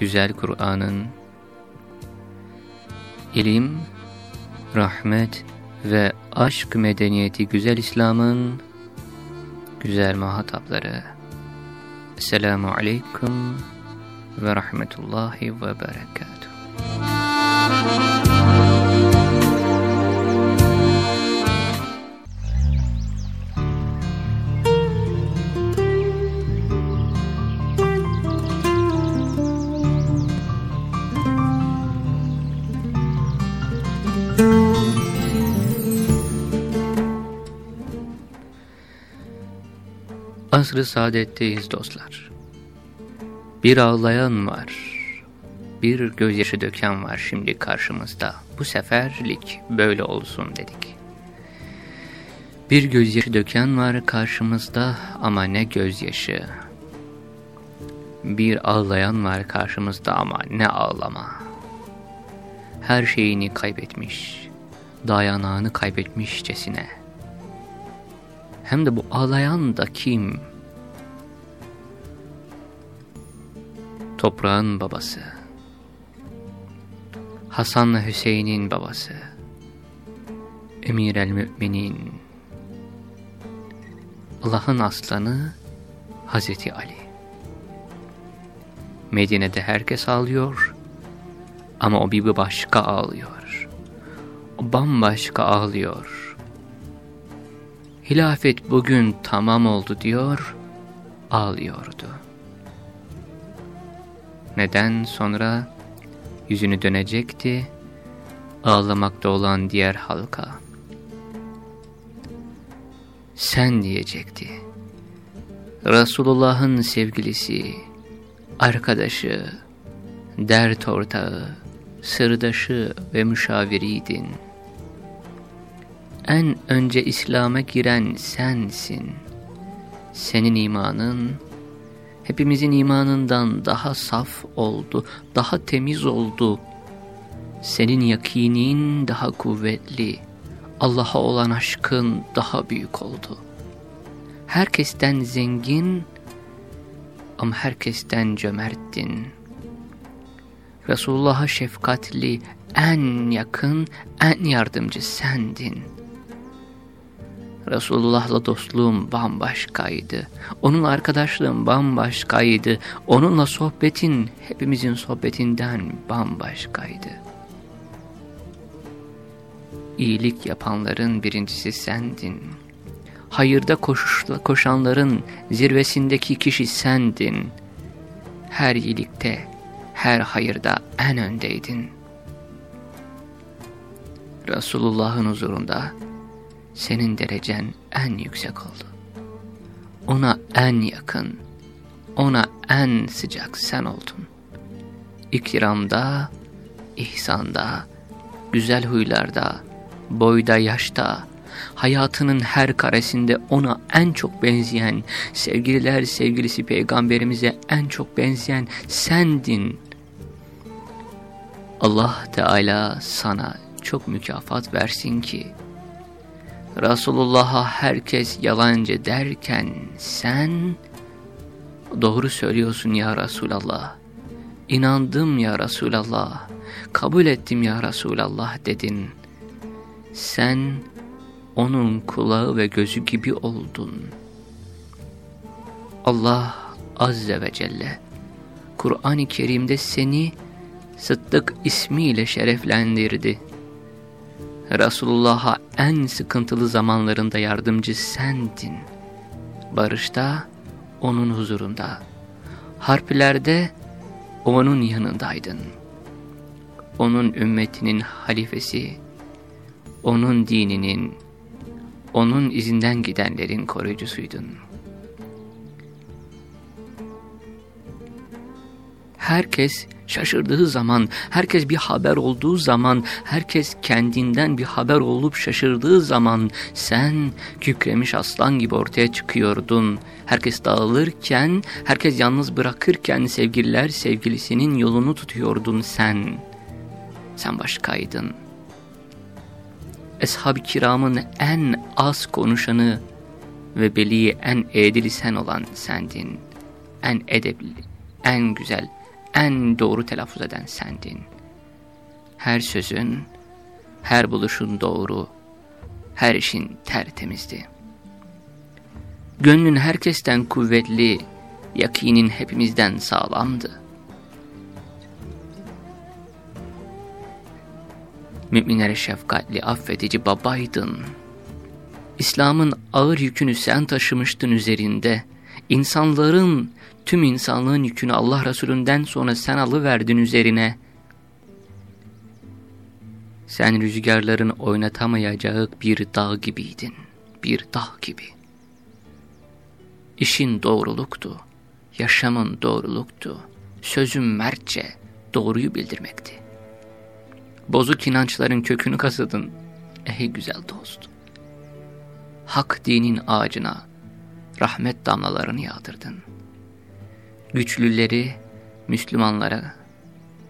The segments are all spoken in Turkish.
güzel Kur'an'ın ilim, rahmet ve aşk medeniyeti güzel İslam'ın güzel muhatapları. Esselamu Aleyküm ve Rahmetullahi ve Berekatuhu. Asr-ı saadetteyiz dostlar. Bir ağlayan var, bir gözyaşı döken var şimdi karşımızda. Bu seferlik böyle olsun dedik. Bir gözyaşı döken var karşımızda ama ne gözyaşı. Bir ağlayan var karşımızda ama ne ağlama. Her şeyini kaybetmiş, dayanağını kaybetmişçesine. Hem de bu ağlayan da kim? Toprağın babası. Hasan'la Hüseyin'in babası. Emir el Müminin. Allah'ın aslanı Hazreti Ali. Medine'de herkes ağlıyor ama o bir başka ağlıyor. O bambaşka ağlıyor. Hilafet bugün tamam oldu diyor, ağlıyordu. Neden sonra yüzünü dönecekti, ağlamakta olan diğer halka. Sen diyecekti. Resulullah'ın sevgilisi, arkadaşı, dert ortağı, sırdaşı ve müşaviriydin. En önce İslam'a giren sensin. Senin imanın, hepimizin imanından daha saf oldu, daha temiz oldu. Senin yakinin daha kuvvetli, Allah'a olan aşkın daha büyük oldu. Herkesten zengin ama herkesten cömerttin. Resulullah'a şefkatli, en yakın, en yardımcı sendin. Resulullah'la dostluğum bambaşkaydı. Onun arkadaşlığım bambaşkaydı. Onunla sohbetin hepimizin sohbetinden bambaşkaydı. İyilik yapanların birincisi sendin. Hayırda koşuşla koşanların zirvesindeki kişi sendin. Her iyilikte, her hayırda en öndeydin. Resulullah'ın huzurunda senin derecen en yüksek oldu. Ona en yakın, ona en sıcak sen oldun. İkramda, ihsanda, güzel huylarda, boyda yaşta, hayatının her karesinde ona en çok benzeyen, sevgililer sevgilisi peygamberimize en çok benzeyen sendin. Allah Teala sana çok mükafat versin ki, Resulullah'a herkes yalancı derken sen doğru söylüyorsun ya Resulallah. İnandım ya Resulallah. Kabul ettim ya Resulallah dedin. Sen onun kulağı ve gözü gibi oldun. Allah Azze ve Celle Kur'an-ı Kerim'de seni Sıddık ismiyle şereflendirdi. Resulullah'a en sıkıntılı zamanlarında yardımcı sendin. Barışta onun huzurunda, harplerde onun yanındaydın. Onun ümmetinin halifesi, onun dininin, onun izinden gidenlerin koruyucusuydun.'' herkes şaşırdığı zaman, herkes bir haber olduğu zaman, herkes kendinden bir haber olup şaşırdığı zaman sen kükremiş aslan gibi ortaya çıkıyordun. Herkes dağılırken, herkes yalnız bırakırken sevgililer sevgilisinin yolunu tutuyordun sen. Sen başkaydın. Eshab-ı kiramın en az konuşanı ve beliği en edili sen olan sendin. En edebli, en güzel, en doğru telaffuz eden sendin. Her sözün, her buluşun doğru, her işin tertemizdi. Gönlün herkesten kuvvetli, yakinin hepimizden sağlamdı. Müminlere şefkatli, affedici babaydın. İslam'ın ağır yükünü sen taşımıştın üzerinde. İnsanların Tüm insanlığın yükünü Allah Resulünden sonra sen alıverdin üzerine. Sen rüzgarların oynatamayacağı bir dağ gibiydin. Bir dağ gibi. İşin doğruluktu. Yaşamın doğruluktu. Sözün mertçe doğruyu bildirmekti. Bozuk inançların kökünü kasıdın. Ey güzel dost. Hak dinin ağacına rahmet damlalarını yağdırdın güçlüleri Müslümanlara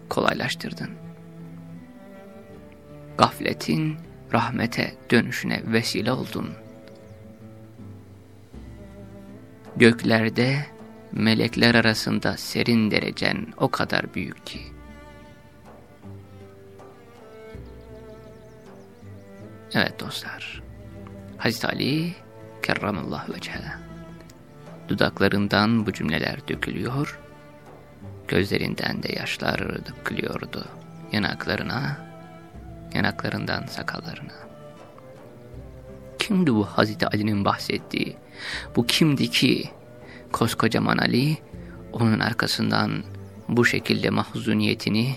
kolaylaştırdın. Gafletin rahmete dönüşüne vesile oldun. Göklerde melekler arasında serin derecen o kadar büyük ki. Evet dostlar, Hazreti Ali kerramallahu vecehe Dudaklarından bu cümleler dökülüyor, gözlerinden de yaşlar dökülüyordu yanaklarına, yanaklarından sakallarına. Kimdi bu Hazreti Ali'nin bahsettiği? Bu kimdi ki koskocaman Ali onun arkasından bu şekilde mahzuniyetini,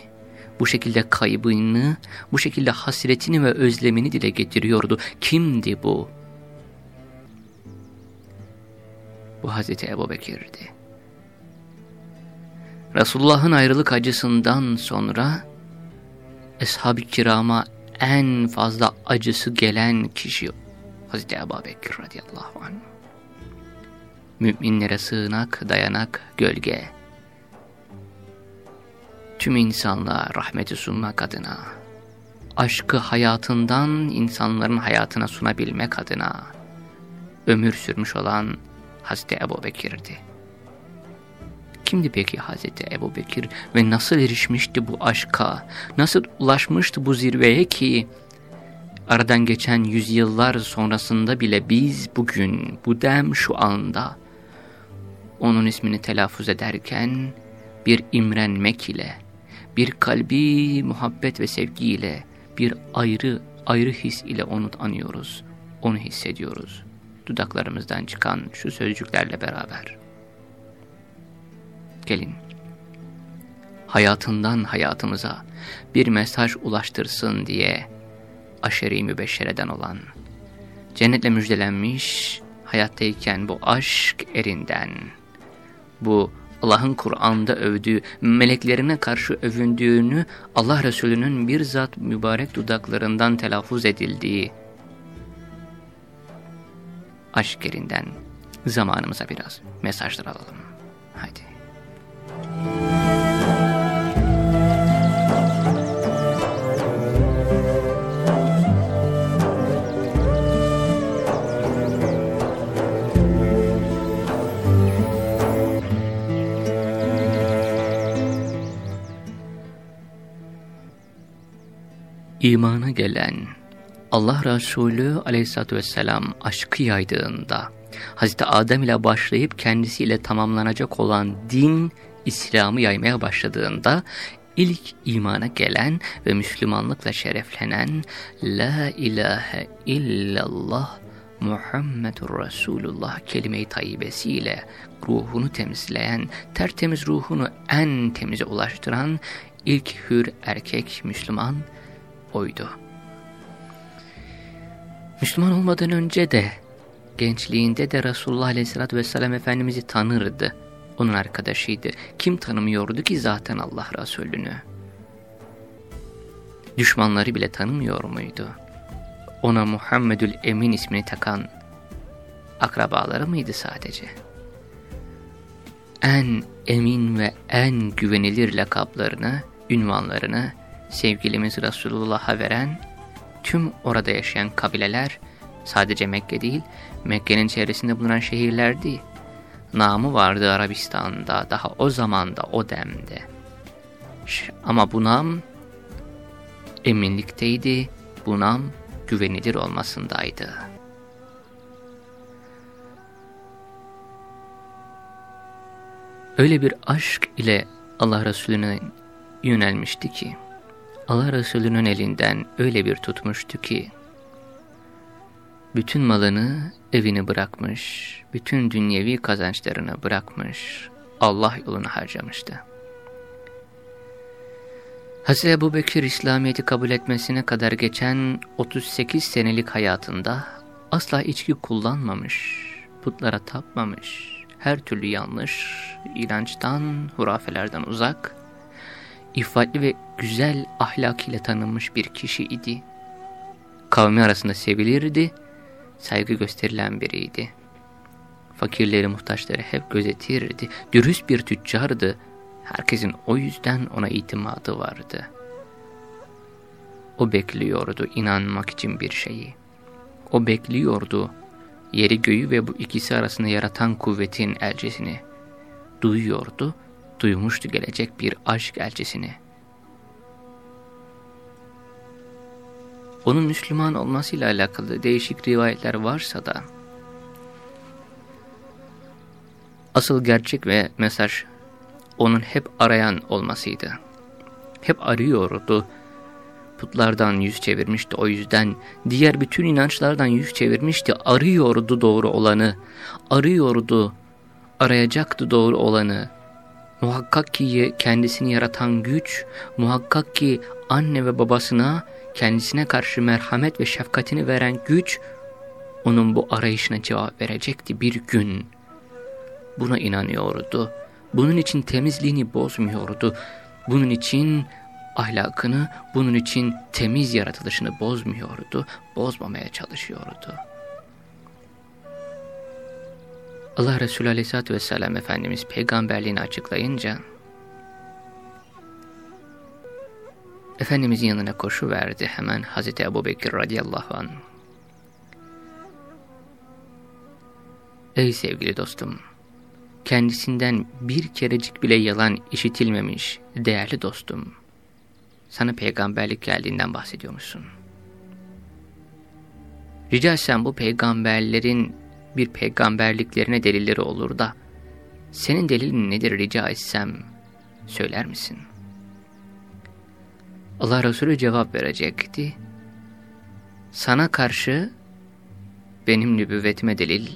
bu şekilde kaybını, bu şekilde hasretini ve özlemini dile getiriyordu. Kimdi bu? Bu Hazreti Ebu Bekir'di. Resulullah'ın ayrılık acısından sonra Eshab-ı Kiram'a en fazla acısı gelen kişi Hazreti Ebu Bekir radıyallahu anh. Müminlere sığınak, dayanak, gölge. Tüm insanlığa rahmeti sunmak adına, aşkı hayatından insanların hayatına sunabilmek adına ömür sürmüş olan Hazreti Ebu Bekir'di. Kimdi peki Hazreti Ebu Bekir ve nasıl erişmişti bu aşka, nasıl ulaşmıştı bu zirveye ki aradan geçen yüzyıllar sonrasında bile biz bugün, bu dem şu anda onun ismini telaffuz ederken bir imrenmek ile, bir kalbi muhabbet ve sevgiyle, bir ayrı ayrı his ile onu anıyoruz, onu hissediyoruz dudaklarımızdan çıkan şu sözcüklerle beraber. Gelin, hayatından hayatımıza bir mesaj ulaştırsın diye aşeri mübeşşereden olan, cennetle müjdelenmiş hayattayken bu aşk erinden, bu Allah'ın Kur'an'da övdüğü, meleklerine karşı övündüğünü Allah Resulü'nün bir zat mübarek dudaklarından telaffuz edildiği aşk yerinden zamanımıza biraz mesajlar alalım. Hadi. İmana gelen Allah Resulü aleyhissalatü vesselam aşkı yaydığında, Hazreti Adem ile başlayıp kendisiyle tamamlanacak olan din İslam'ı yaymaya başladığında ilk imana gelen ve Müslümanlıkla şereflenen La ilahe illallah Muhammedur Resulullah kelime-i tayyibesiyle ruhunu temizleyen, tertemiz ruhunu en temize ulaştıran ilk hür erkek Müslüman oydu. Müslüman olmadan önce de gençliğinde de Resulullah Aleyhisselatü Vesselam Efendimiz'i tanırdı. Onun arkadaşıydı. Kim tanımıyordu ki zaten Allah Resulü'nü? Düşmanları bile tanımıyor muydu? Ona Muhammedül Emin ismini takan akrabaları mıydı sadece? En emin ve en güvenilir lakaplarını, ünvanlarını sevgilimiz Resulullah'a veren tüm orada yaşayan kabileler sadece Mekke değil, Mekke'nin çevresinde bulunan şehirlerdi. Namı vardı Arabistan'da daha o zamanda o demde. Ama bu nam eminlikteydi, bu nam güvenilir olmasındaydı. Öyle bir aşk ile Allah Resulüne yönelmişti ki, Allah Resulü'nün elinden öyle bir tutmuştu ki, bütün malını, evini bırakmış, bütün dünyevi kazançlarını bırakmış, Allah yolunu harcamıştı. Hazreti Ebu Bekir İslamiyet'i kabul etmesine kadar geçen 38 senelik hayatında asla içki kullanmamış, putlara tapmamış, her türlü yanlış, inançtan, hurafelerden uzak, ifadli ve güzel ahlakıyla tanınmış bir kişi idi. Kavmi arasında sevilirdi, saygı gösterilen biriydi. Fakirleri, muhtaçları hep gözetirdi, dürüst bir tüccardı, herkesin o yüzden ona itimadı vardı. O bekliyordu inanmak için bir şeyi. O bekliyordu yeri göğü ve bu ikisi arasında yaratan kuvvetin elçisini. Duyuyordu duymuştu gelecek bir aşk elçisini. Onun Müslüman olmasıyla alakalı değişik rivayetler varsa da asıl gerçek ve mesaj onun hep arayan olmasıydı. Hep arıyordu. Putlardan yüz çevirmişti o yüzden. Diğer bütün inançlardan yüz çevirmişti. Arıyordu doğru olanı. Arıyordu. Arayacaktı doğru olanı. Muhakkak ki kendisini yaratan güç, muhakkak ki anne ve babasına kendisine karşı merhamet ve şefkatini veren güç, onun bu arayışına cevap verecekti bir gün. Buna inanıyordu. Bunun için temizliğini bozmuyordu. Bunun için ahlakını, bunun için temiz yaratılışını bozmuyordu, bozmamaya çalışıyordu. Allah Resulü Aleyhisselatü Vesselam Efendimiz peygamberliğini açıklayınca Efendimizin yanına koşu verdi hemen Hazreti Ebu Bekir radıyallahu anh. Ey sevgili dostum, kendisinden bir kerecik bile yalan işitilmemiş değerli dostum, sana peygamberlik geldiğinden bahsediyormuşsun. Rica etsem bu peygamberlerin bir peygamberliklerine delilleri olur da, senin delilin nedir rica etsem, söyler misin? Allah Resulü cevap verecekti. Sana karşı benim nübüvvetime delil,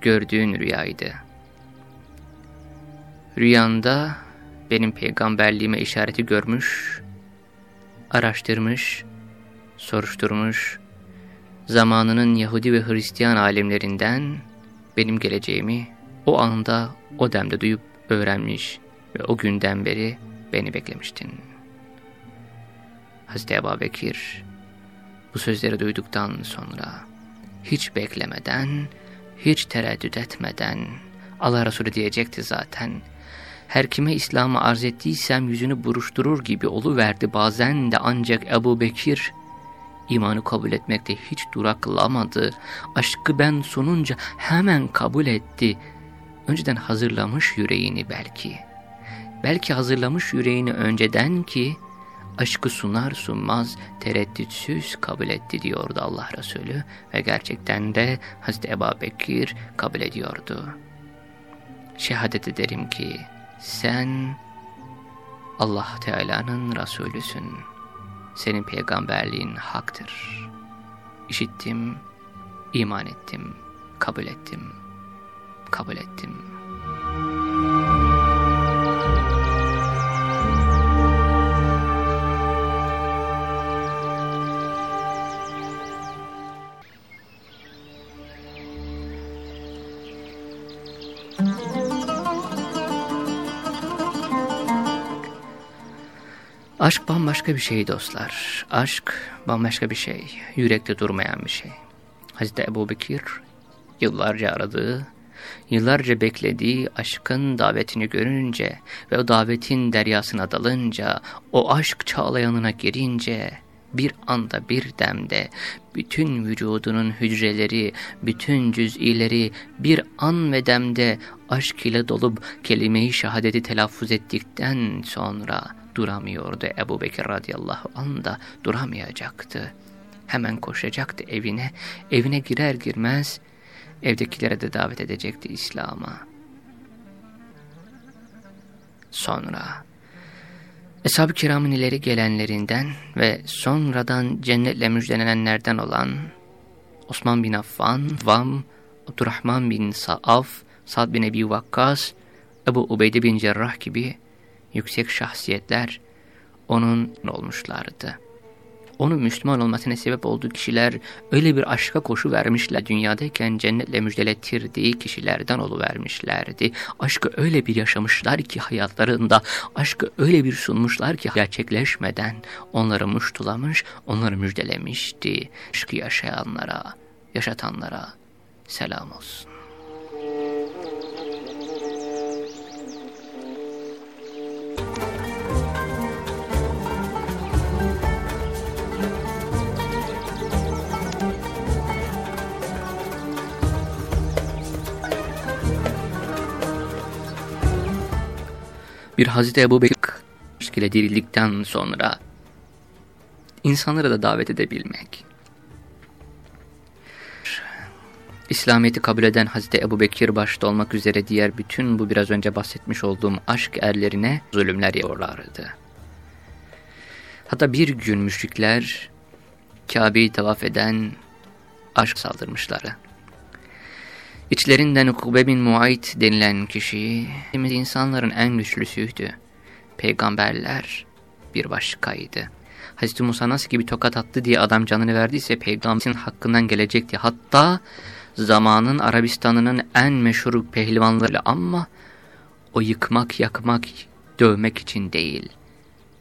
gördüğün rüyaydı. Rüyanda benim peygamberliğime işareti görmüş, araştırmış, soruşturmuş, zamanının Yahudi ve Hristiyan alimlerinden benim geleceğimi o anda o demde duyup öğrenmiş ve o günden beri beni beklemiştin. Hazreti Ebu Bekir bu sözleri duyduktan sonra hiç beklemeden, hiç tereddüt etmeden Allah Resulü diyecekti zaten. Her kime İslam'ı arz ettiysem yüzünü buruşturur gibi oluverdi bazen de ancak Ebu Bekir imanı kabul etmekte hiç duraklamadı. Aşkı ben sonunca hemen kabul etti. Önceden hazırlamış yüreğini belki. Belki hazırlamış yüreğini önceden ki aşkı sunar sunmaz tereddütsüz kabul etti diyordu Allah Resulü ve gerçekten de Hazreti Ebu Bekir kabul ediyordu. Şehadet ederim ki sen Allah Teala'nın Resulüsün. Senin peygamberliğin haktır. İşittim, iman ettim, kabul ettim, kabul ettim.'' Aşk bambaşka bir şey dostlar. Aşk bambaşka bir şey. Yürekte durmayan bir şey. Hazreti Ebu Bekir yıllarca aradığı, yıllarca beklediği aşkın davetini görünce ve o davetin deryasına dalınca, o aşk çağlayanına girince, bir anda bir demde bütün vücudunun hücreleri, bütün cüz'ileri bir an ve demde aşk ile dolup kelime-i şehadeti telaffuz ettikten sonra duramıyordu. Ebu Bekir radıyallahu anh da duramayacaktı. Hemen koşacaktı evine. Evine girer girmez evdekilere de davet edecekti İslam'a. Sonra Eshab-ı kiramın ileri gelenlerinden ve sonradan cennetle müjdelenenlerden olan Osman bin Affan, Vam, Abdurrahman bin Sa'af, Sad bin Ebi Vakkas, Ebu Ubeyde bin Cerrah gibi yüksek şahsiyetler onun olmuşlardı. Onun Müslüman olmasına sebep olduğu kişiler öyle bir aşka koşu vermişler dünyadayken cennetle müjdelettirdiği kişilerden oluvermişlerdi. Aşkı öyle bir yaşamışlar ki hayatlarında, aşkı öyle bir sunmuşlar ki gerçekleşmeden onları muştulamış, onları müjdelemişti. Aşkı yaşayanlara, yaşatanlara selam olsun. Bir Hazreti Ebu Bekir ile dirildikten sonra insanları da davet edebilmek. İslamiyet'i kabul eden Hazreti Ebu Bekir başta olmak üzere diğer bütün bu biraz önce bahsetmiş olduğum aşk erlerine zulümler yapıyorlardı. Hatta bir gün müşrikler Kabe'yi tavaf eden aşk saldırmışları. İçlerinden Ukbe bin Muayt denilen kişi insanların en güçlüsüydü. Peygamberler bir başkaydı. Hazreti Musa nasıl gibi tokat attı diye adam canını verdiyse peygamberin hakkından gelecekti. Hatta zamanın Arabistan'ının en meşhur pehlivanları ama o yıkmak, yakmak, dövmek için değil,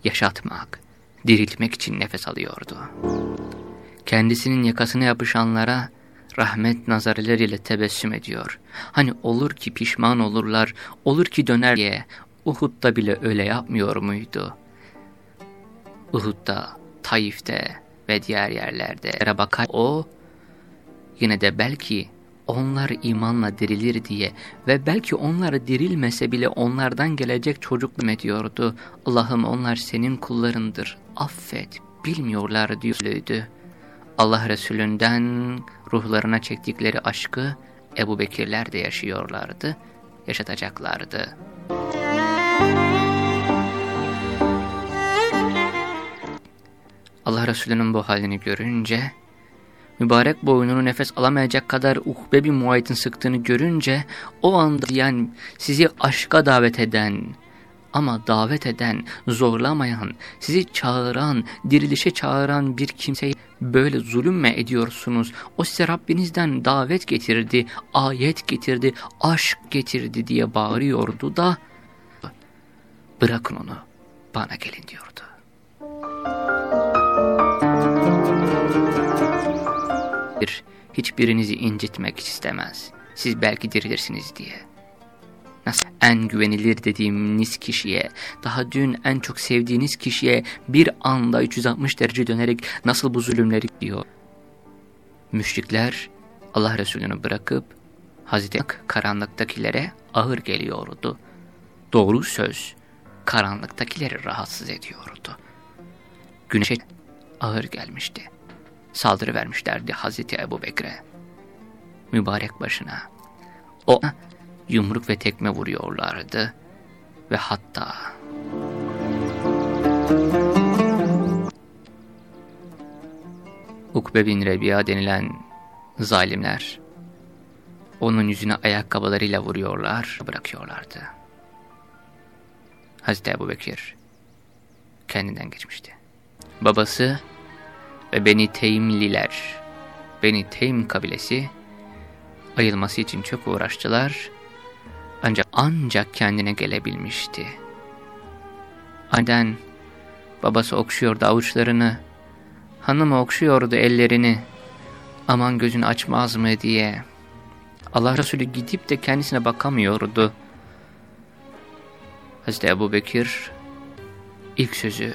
yaşatmak, diriltmek için nefes alıyordu. Kendisinin yakasına yapışanlara rahmet nazarlarıyla tebessüm ediyor. Hani olur ki pişman olurlar, olur ki döner diye Uhud'da bile öyle yapmıyor muydu? Uhud'da, Taif'te ve diğer yerlere bakar o yine de belki onlar imanla dirilir diye ve belki onlar dirilmese bile onlardan gelecek çocuk ediyordu. Allah'ım onlar senin kullarındır, affet, bilmiyorlar diyordu. Allah Resulünden ruhlarına çektikleri aşkı Ebu Bekirler de yaşıyorlardı, yaşatacaklardı. Allah Resulü'nün bu halini görünce, mübarek boynunu nefes alamayacak kadar uhbe bir muayetin sıktığını görünce, o anda yani sizi aşka davet eden, ama davet eden, zorlamayan, sizi çağıran, dirilişe çağıran bir kimseyi böyle zulüm mü ediyorsunuz? O size Rabbinizden davet getirdi, ayet getirdi, aşk getirdi diye bağırıyordu da bırakın onu bana gelin diyordu. Hiçbirinizi incitmek istemez. Siz belki dirilirsiniz diye. Nasıl en güvenilir dediğimiz kişiye, daha dün en çok sevdiğiniz kişiye bir anda 360 derece dönerek nasıl bu zulümleri diyor. Müşrikler Allah Resulü'nü bırakıp Hazreti karanlıktakilere ağır geliyordu. Doğru söz karanlıktakileri rahatsız ediyordu. güneşe ağır gelmişti. Saldırı vermişlerdi Hazreti Ebu Bekir'e. Mübarek başına. O yumruk ve tekme vuruyorlardı ve hatta Ukbe bin Rebiya denilen zalimler onun yüzüne ayakkabılarıyla vuruyorlar, bırakıyorlardı. Hazreti Ebu Bekir kendinden geçmişti. Babası ve Beni Teymliler, Beni Teym kabilesi ayılması için çok uğraştılar ancak ancak kendine gelebilmişti. Aniden babası okşuyordu avuçlarını, hanım okşuyordu ellerini, aman gözünü açmaz mı diye. Allah Resulü gidip de kendisine bakamıyordu. Hazreti Ebu Bekir ilk sözü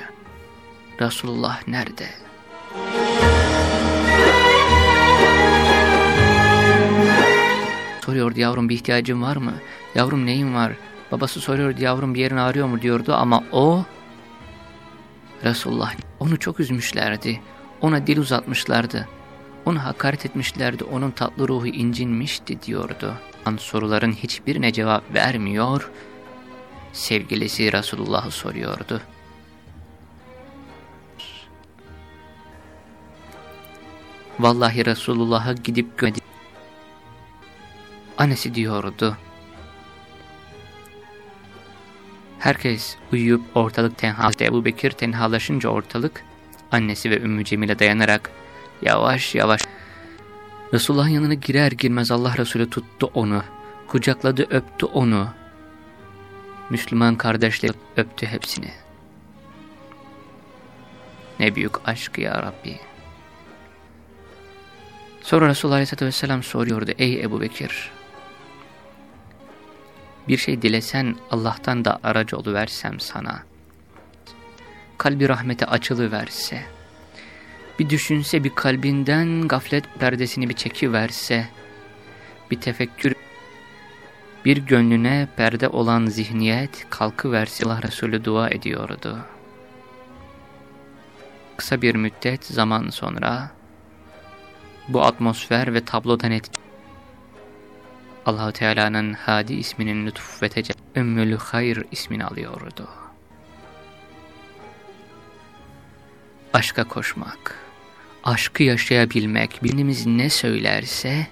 Resulullah nerede? Soruyordu yavrum bir ihtiyacın var mı? Yavrum neyin var? Babası soruyordu yavrum bir yerin ağrıyor mu diyordu ama o Resulullah onu çok üzmüşlerdi. Ona dil uzatmışlardı. Onu hakaret etmişlerdi. Onun tatlı ruhu incinmişti diyordu. An soruların hiçbirine cevap vermiyor. Sevgilisi Resulullah'ı soruyordu. Vallahi Resulullah'a gidip gömedi. Annesi diyordu. Herkes uyuyup ortalık tenha. Ebu Bekir tenhalaşınca ortalık annesi ve Ümmü Cemile dayanarak yavaş yavaş Resulullah'ın yanına girer girmez Allah Resulü tuttu onu. Kucakladı öptü onu. Müslüman kardeşler öptü hepsini. Ne büyük aşk ya Rabbi. Sonra Resulullah Aleyhisselatü Vesselam soruyordu. Ey Ebu Bekir bir şey dilesen Allah'tan da aracı oluversem sana. Kalbi rahmete açılıverse, bir düşünse bir kalbinden gaflet perdesini bir çekiverse, bir tefekkür, bir gönlüne perde olan zihniyet kalkıverse Allah Resulü dua ediyordu. Kısa bir müddet zaman sonra bu atmosfer ve tablodan etki Allahu Teala'nın Hadi isminin lütuf ve tece Ümmül Hayr ismini alıyordu. Aşka koşmak, aşkı yaşayabilmek, birimiz ne söylerse,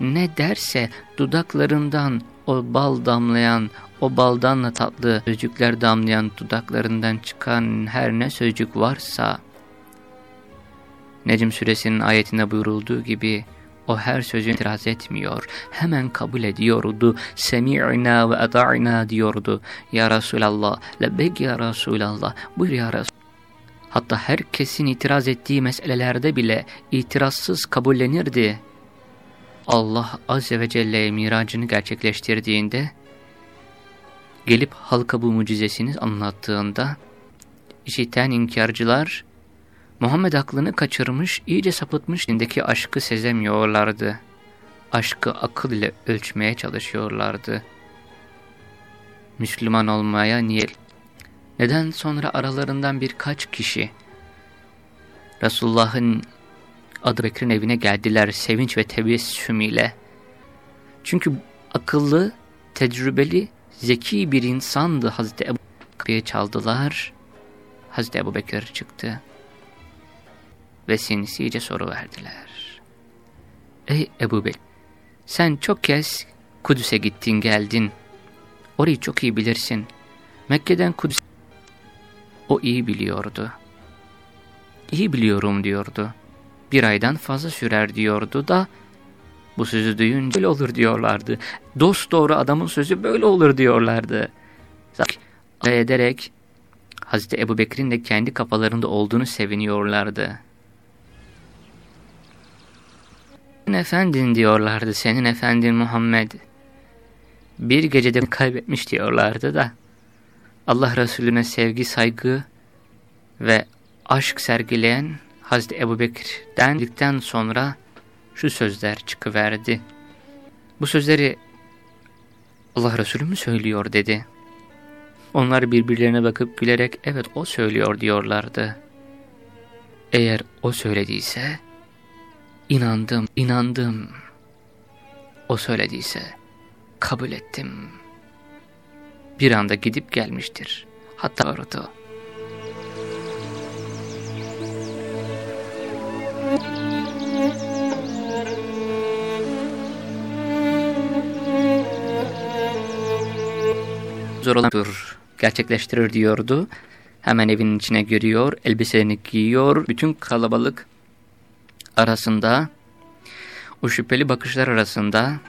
ne derse dudaklarından o bal damlayan, o baldanla tatlı sözcükler damlayan dudaklarından çıkan her ne sözcük varsa, Necm suresinin ayetinde buyurulduğu gibi o her sözü itiraz etmiyor. Hemen kabul ediyordu. Semi'na ve ata'na diyordu. Ya Resulallah, lebbek ya Resulallah, buyur ya Resul. Hatta herkesin itiraz ettiği meselelerde bile itirazsız kabullenirdi. Allah Azze ve Celle miracını gerçekleştirdiğinde, gelip halka bu mucizesini anlattığında, işiten inkarcılar, Muhammed aklını kaçırmış, iyice sapıtmış dindeki aşkı sezemiyorlardı. Aşkı akıl ile ölçmeye çalışıyorlardı. Müslüman olmaya niyet. Neden sonra aralarından birkaç kişi Resulullah'ın Adı Bekir'in evine geldiler sevinç ve tebessüm ile. Çünkü akıllı, tecrübeli, zeki bir insandı Hazreti Ebu Kapıya çaldılar. Hazreti Ebu Bekir çıktı ve sinsice soru verdiler. Ey Ebu Bekir, sen çok kez Kudüs'e gittin geldin. Orayı çok iyi bilirsin. Mekke'den Kudüs... O iyi biliyordu. İyi biliyorum diyordu. Bir aydan fazla sürer diyordu da... Bu sözü duyunca böyle olur diyorlardı. Dost doğru adamın sözü böyle olur diyorlardı. ederek Hazreti Ebu Bekir'in de kendi kafalarında olduğunu seviniyorlardı. Efendin diyorlardı senin efendin Muhammed. Bir gecede kaybetmiş diyorlardı da Allah Resulüne sevgi, saygı ve aşk sergileyen Hazreti Ebu Bekir'den sonra şu sözler çıkıverdi. Bu sözleri Allah Resulü mü söylüyor dedi. Onlar birbirlerine bakıp gülerek evet o söylüyor diyorlardı. Eğer o söylediyse, inandım, inandım. O söylediyse, kabul ettim. Bir anda gidip gelmiştir. Hatta orada. Zor olandır, gerçekleştirir diyordu. Hemen evinin içine giriyor, elbiselerini giyiyor. Bütün kalabalık arasında, o şüpheli bakışlar arasında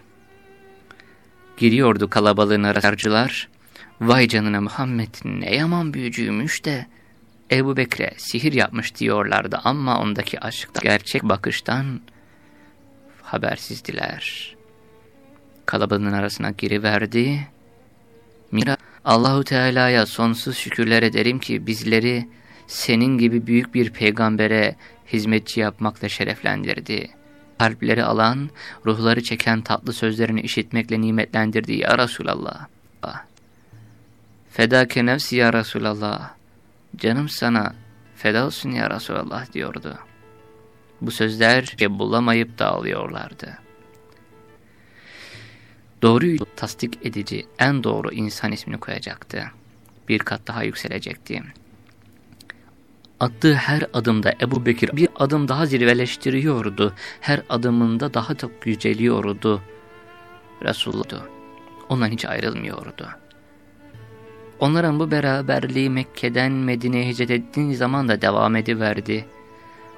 giriyordu kalabalığın aracılar. Vay canına Muhammed ne yaman büyücüymüş de Ebu Bekre sihir yapmış diyorlardı ama ondaki aşkta gerçek bakıştan habersizdiler. Kalabalığın arasına giriverdi. Mira Allahu Teala'ya sonsuz şükürler ederim ki bizleri senin gibi büyük bir peygambere hizmetçi yapmakla şereflendirdi. Kalpleri alan, ruhları çeken tatlı sözlerini işitmekle nimetlendirdi ya Resulallah. Fedake nefsi ya Resulallah. Canım sana feda olsun ya Resulallah diyordu. Bu sözler bulamayıp dağılıyorlardı. Doğruyu tasdik edici en doğru insan ismini koyacaktı. Bir kat daha yükselecekti. Attığı her adımda Ebu Bekir bir adım daha zirveleştiriyordu. Her adımında daha çok yüceliyordu. Resulullah'du. Ondan hiç ayrılmıyordu. Onların bu beraberliği Mekke'den Medine'ye hicret ettiği zaman da devam ediverdi.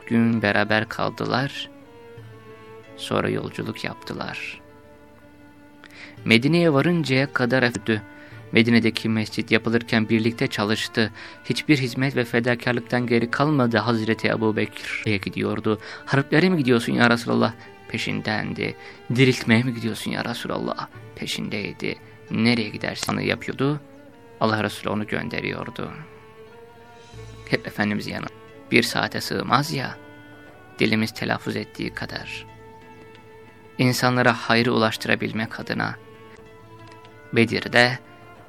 Gün beraber kaldılar. Sonra yolculuk yaptılar. Medine'ye varıncaya kadar öldü. Medine'deki mescit yapılırken birlikte çalıştı. Hiçbir hizmet ve fedakarlıktan geri kalmadı Hazreti Ebu Bekir'e gidiyordu. Harplere mi gidiyorsun ya Resulallah? Peşindendi. Diriltmeye mi gidiyorsun ya Resulallah? Peşindeydi. Nereye gidersen yapıyordu. Allah Resulü onu gönderiyordu. Hep Efendimiz yanı. Bir saate sığmaz ya, dilimiz telaffuz ettiği kadar. İnsanlara hayrı ulaştırabilmek adına, Bedir'de,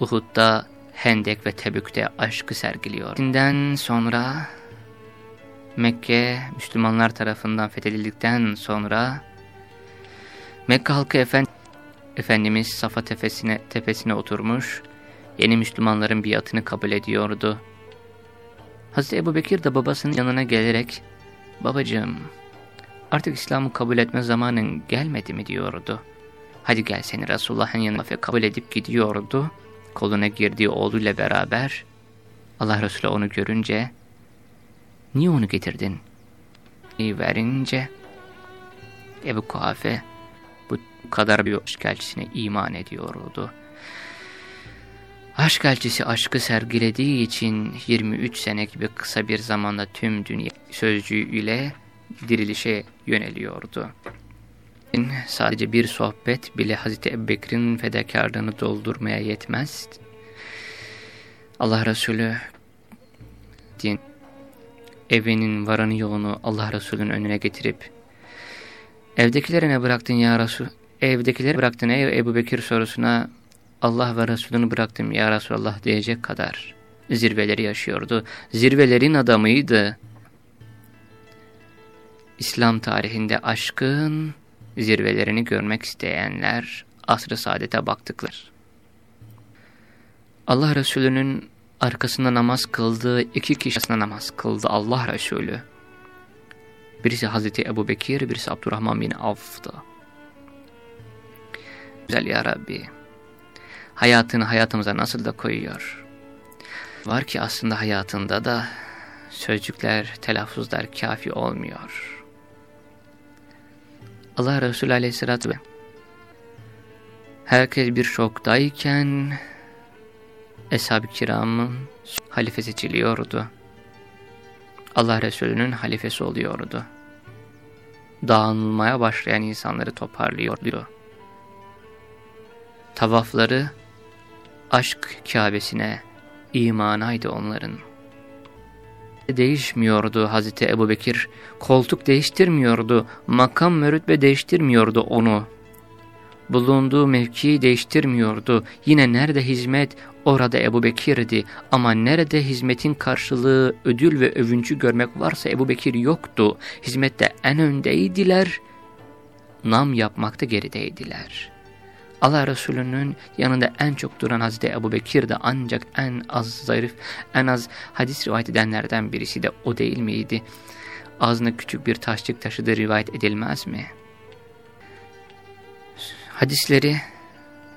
Uhud'da, Hendek ve Tebük'te aşkı sergiliyor. Dinden sonra Mekke Müslümanlar tarafından fethedildikten sonra Mekke halkı efend Efendimiz Safa tepesine, tepesine oturmuş yeni Müslümanların biatını kabul ediyordu. Hazreti Ebu Bekir de babasının yanına gelerek babacığım artık İslam'ı kabul etme zamanın gelmedi mi diyordu. Hadi gel seni Resulullah'ın yanına kabul edip gidiyordu. Koluna girdiği oğluyla beraber Allah Resulü onu görünce niye onu getirdin? İyi verince Ebu Kuhafe bu kadar bir aşk elçisine iman ediyordu. Aşk elçisi aşkı sergilediği için 23 sene gibi kısa bir zamanda tüm dünya sözcüğüyle dirilişe yöneliyordu. Sadece bir sohbet bile Hazreti Ebubekir'in fedakarlığını doldurmaya yetmez. Allah Resulü din evinin varanı yoğunu Allah Resulü'nün önüne getirip evdekilere ne bıraktın ya Resul? Evdekileri bıraktın ey Ebu Bekir sorusuna Allah ve Resulünü bıraktım ya Resulallah diyecek kadar zirveleri yaşıyordu. Zirvelerin adamıydı. İslam tarihinde aşkın zirvelerini görmek isteyenler asr-ı saadete baktıklar. Allah Resulü'nün arkasında namaz kıldığı iki kişisine namaz kıldı Allah Resulü. Birisi Hazreti Ebu Bekir, birisi Abdurrahman bin Avf'tı. Güzel ya Rabbi, hayatını hayatımıza nasıl da koyuyor. Var ki aslında hayatında da sözcükler, telaffuzlar kafi olmuyor. Allah Resulü Aleyhisselatü ve herkes bir şoktayken Eshab-ı Kiram'ın halife seçiliyordu. Allah Resulü'nün halifesi oluyordu. Dağılmaya başlayan insanları toparlıyordu. Tavafları aşk Kabe'sine imanaydı onların. Değişmiyordu Hazreti Ebu Bekir, koltuk değiştirmiyordu, makam ve rütbe değiştirmiyordu onu. Bulunduğu mevkiyi değiştirmiyordu. Yine nerede hizmet orada Ebu Bekir'di ama nerede hizmetin karşılığı ödül ve övüncü görmek varsa Ebu Bekir yoktu. Hizmette en öndeydiler, nam yapmakta gerideydiler. Allah Resulü'nün yanında en çok duran Hazreti Ebu Bekir de ancak en az zarif, en az hadis rivayet edenlerden birisi de o değil miydi? Ağzına küçük bir taşçık taşıdığı rivayet edilmez mi? Hadisleri,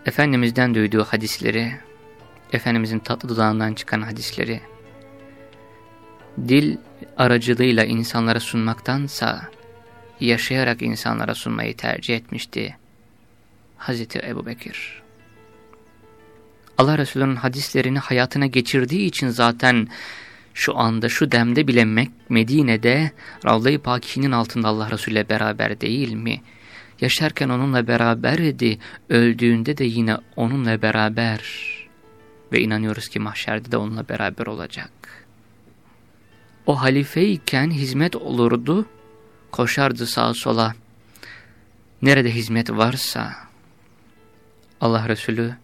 Efendimiz'den duyduğu hadisleri, Efendimiz'in tatlı dudağından çıkan hadisleri, dil aracılığıyla insanlara sunmaktansa, yaşayarak insanlara sunmayı tercih etmişti Hazreti Ebu Bekir. Allah Resulü'nün hadislerini hayatına geçirdiği için zaten şu anda şu demde bile Medine'de Ravza-i Paki'nin altında Allah Resulü ile beraber değil mi? Yaşarken onunla beraberdi, öldüğünde de yine onunla beraber ve inanıyoruz ki mahşerde de onunla beraber olacak. O halifeyken hizmet olurdu, koşardı sağa sola. Nerede hizmet varsa Allah Resulü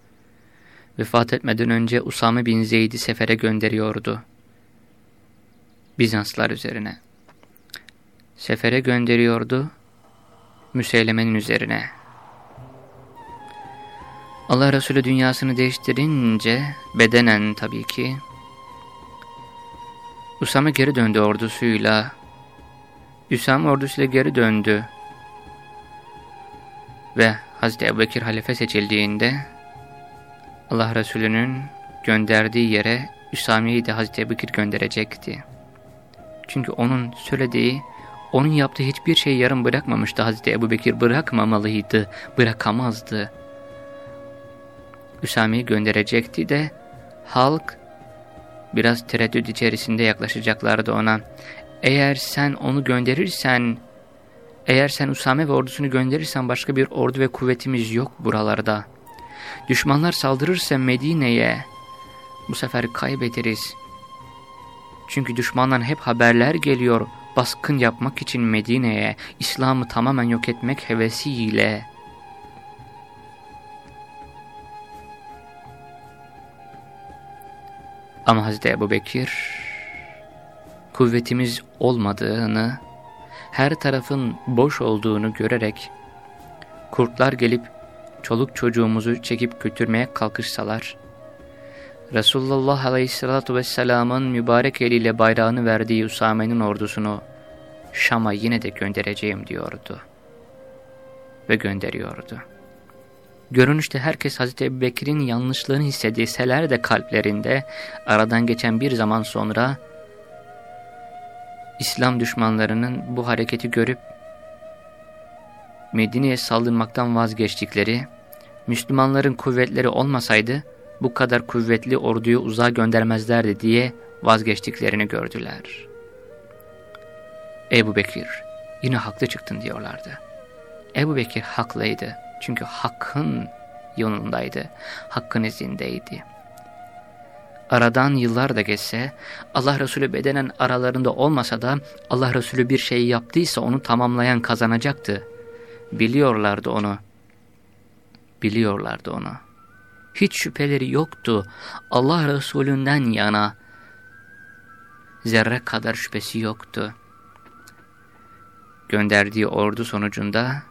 vefat etmeden önce Usame bin Zeyd'i sefere gönderiyordu. Bizanslar üzerine. Sefere gönderiyordu Müseyleme'nin üzerine. Allah Resulü dünyasını değiştirince bedenen tabii ki Usame geri döndü ordusuyla. Üsame ordusuyla geri döndü. Ve Hazreti Ebubekir halife seçildiğinde Allah Resulü'nün gönderdiği yere Üsame'yi de Hazreti Ebubekir gönderecekti. Çünkü onun söylediği, onun yaptığı hiçbir şey yarım bırakmamıştı Hazreti Ebubekir bırakmamalıydı, bırakamazdı. Üsame'yi gönderecekti de halk biraz tereddüt içerisinde yaklaşacaklardı ona. Eğer sen onu gönderirsen eğer sen Usame ve ordusunu gönderirsen başka bir ordu ve kuvvetimiz yok buralarda. Düşmanlar saldırırsa Medine'ye bu sefer kaybederiz. Çünkü düşmandan hep haberler geliyor baskın yapmak için Medine'ye, İslam'ı tamamen yok etmek hevesiyle. Ama Hazreti Ebu Bekir kuvvetimiz olmadığını her tarafın boş olduğunu görerek kurtlar gelip çoluk çocuğumuzu çekip götürmeye kalkışsalar, Resulullah Aleyhisselatü Vesselam'ın mübarek eliyle bayrağını verdiği Usame'nin ordusunu Şam'a yine de göndereceğim diyordu. Ve gönderiyordu. Görünüşte herkes Hazreti Ebu Bekir'in yanlışlığını hissedilseler de kalplerinde aradan geçen bir zaman sonra İslam düşmanlarının bu hareketi görüp Medine'ye saldırmaktan vazgeçtikleri, Müslümanların kuvvetleri olmasaydı bu kadar kuvvetli orduyu uzağa göndermezlerdi diye vazgeçtiklerini gördüler. Ebu Bekir, yine haklı çıktın diyorlardı. Ebu Bekir haklıydı çünkü hakkın yolundaydı, hakkın izindeydi. Aradan yıllar da geçse, Allah Resulü bedenen aralarında olmasa da Allah Resulü bir şey yaptıysa onu tamamlayan kazanacaktı. Biliyorlardı onu. Biliyorlardı onu. Hiç şüpheleri yoktu. Allah Resulünden yana zerre kadar şüphesi yoktu. Gönderdiği ordu sonucunda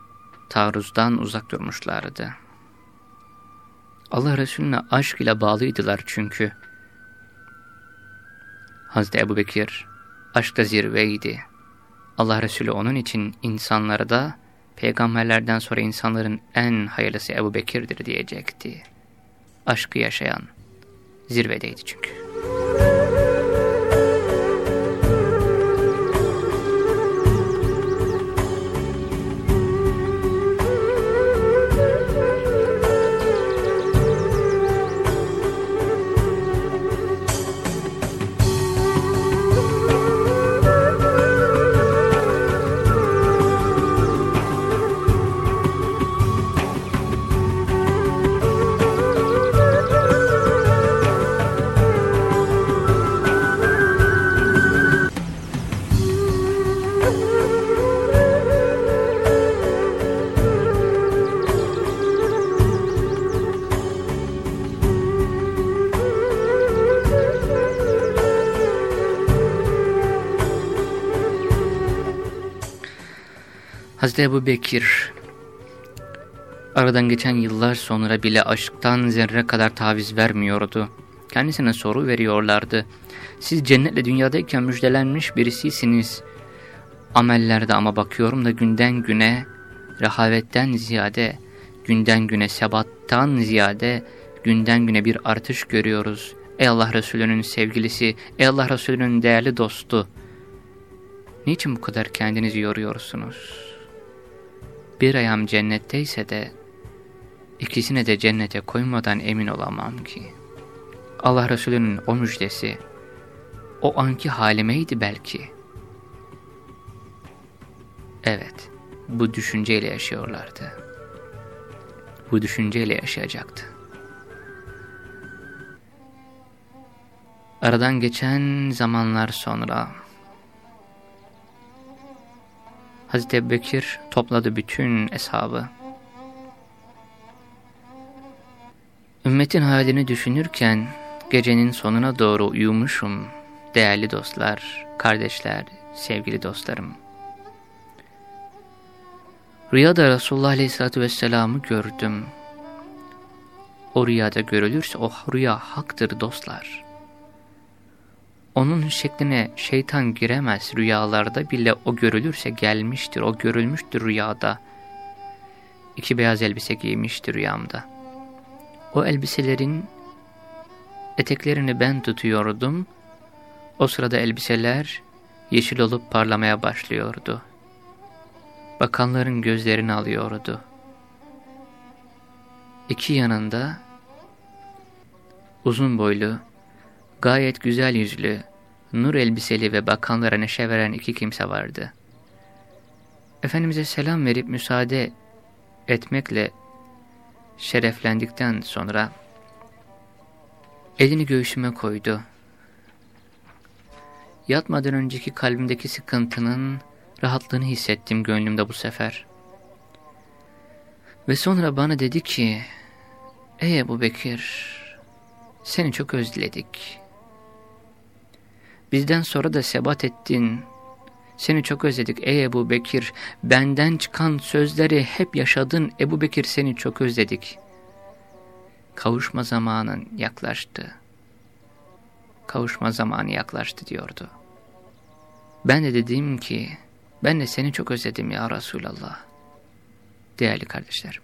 taarruzdan uzak durmuşlardı. Allah Resulüne aşk ile bağlıydılar çünkü. Hazreti Ebu Bekir aşkta zirveydi. Allah Resulü onun için insanlara da peygamberlerden sonra insanların en hayırlısı Ebu Bekir'dir diyecekti. Aşkı yaşayan zirvedeydi çünkü. Hazreti Ebu Bekir aradan geçen yıllar sonra bile aşktan zerre kadar taviz vermiyordu. Kendisine soru veriyorlardı. Siz cennetle dünyadayken müjdelenmiş birisisiniz. Amellerde ama bakıyorum da günden güne rehavetten ziyade, günden güne sebattan ziyade, günden güne bir artış görüyoruz. Ey Allah Resulü'nün sevgilisi, ey Allah Resulü'nün değerli dostu. Niçin bu kadar kendinizi yoruyorsunuz? Bir ayağım cennetteyse de, ikisine de cennete koymadan emin olamam ki. Allah Resulü'nün o müjdesi, o anki halimeydi belki. Evet, bu düşünceyle yaşıyorlardı. Bu düşünceyle yaşayacaktı. Aradan geçen zamanlar sonra Hazreti Bekir topladı bütün eshabı. Ümmetin halini düşünürken gecenin sonuna doğru uyumuşum değerli dostlar, kardeşler, sevgili dostlarım. Rüyada Resulullah Aleyhisselatü Vesselam'ı gördüm. O rüyada görülürse o rüya haktır dostlar. Onun şekline şeytan giremez rüyalarda bile o görülürse gelmiştir, o görülmüştür rüyada. İki beyaz elbise giymiştir rüyamda. O elbiselerin eteklerini ben tutuyordum. O sırada elbiseler yeşil olup parlamaya başlıyordu. Bakanların gözlerini alıyordu. İki yanında uzun boylu, gayet güzel yüzlü, nur elbiseli ve bakanlara neşe veren iki kimse vardı. Efendimiz'e selam verip müsaade etmekle şereflendikten sonra elini göğsüme koydu. Yatmadan önceki kalbimdeki sıkıntının rahatlığını hissettim gönlümde bu sefer. Ve sonra bana dedi ki, Ey Ebu Bekir, seni çok özledik. Bizden sonra da sebat ettin. Seni çok özledik ey Ebu Bekir. Benden çıkan sözleri hep yaşadın Ebu Bekir seni çok özledik. Kavuşma zamanın yaklaştı. Kavuşma zamanı yaklaştı diyordu. Ben de dedim ki ben de seni çok özledim ya Resulallah. Değerli kardeşlerim.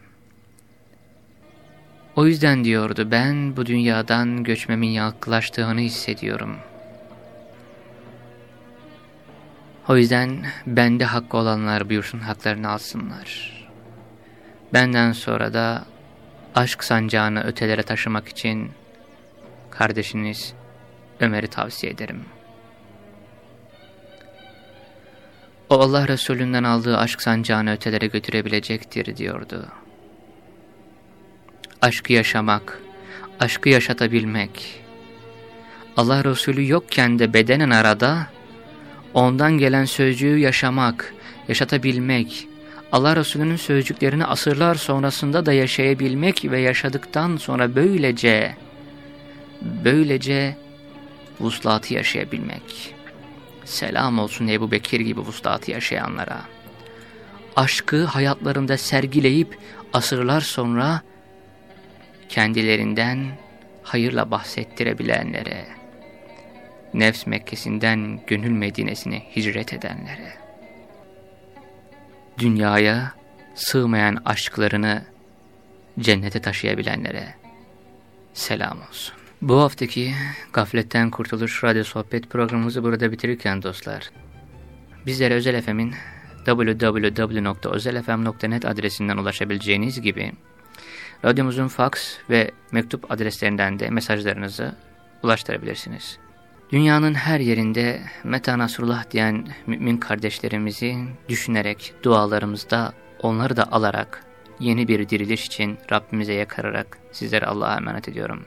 O yüzden diyordu ben bu dünyadan göçmemin yaklaştığını hissediyorum. O yüzden bende hakkı olanlar buyursun haklarını alsınlar. Benden sonra da aşk sancağını ötelere taşımak için kardeşiniz Ömer'i tavsiye ederim. O Allah Resulü'nden aldığı aşk sancağını ötelere götürebilecektir diyordu aşkı yaşamak, aşkı yaşatabilmek. Allah Resulü yokken de bedenen arada, ondan gelen sözcüğü yaşamak, yaşatabilmek, Allah Resulü'nün sözcüklerini asırlar sonrasında da yaşayabilmek ve yaşadıktan sonra böylece, böylece vuslatı yaşayabilmek. Selam olsun Ebu Bekir gibi vuslatı yaşayanlara. Aşkı hayatlarında sergileyip asırlar sonra kendilerinden hayırla bahsettirebilenlere, nefs Mekke'sinden gönül Medine'sine hicret edenlere, dünyaya sığmayan aşklarını cennete taşıyabilenlere selam olsun. Bu haftaki Gafletten Kurtuluş Radyo Sohbet programımızı burada bitirirken dostlar, bizlere Özel FM'in www.özelfm.net adresinden ulaşabileceğiniz gibi Radyomuzun fax ve mektup adreslerinden de mesajlarınızı ulaştırabilirsiniz. Dünyanın her yerinde Meta Nasrullah diyen mümin kardeşlerimizi düşünerek dualarımızda onları da alarak yeni bir diriliş için Rabbimize yakararak sizlere Allah'a emanet ediyorum.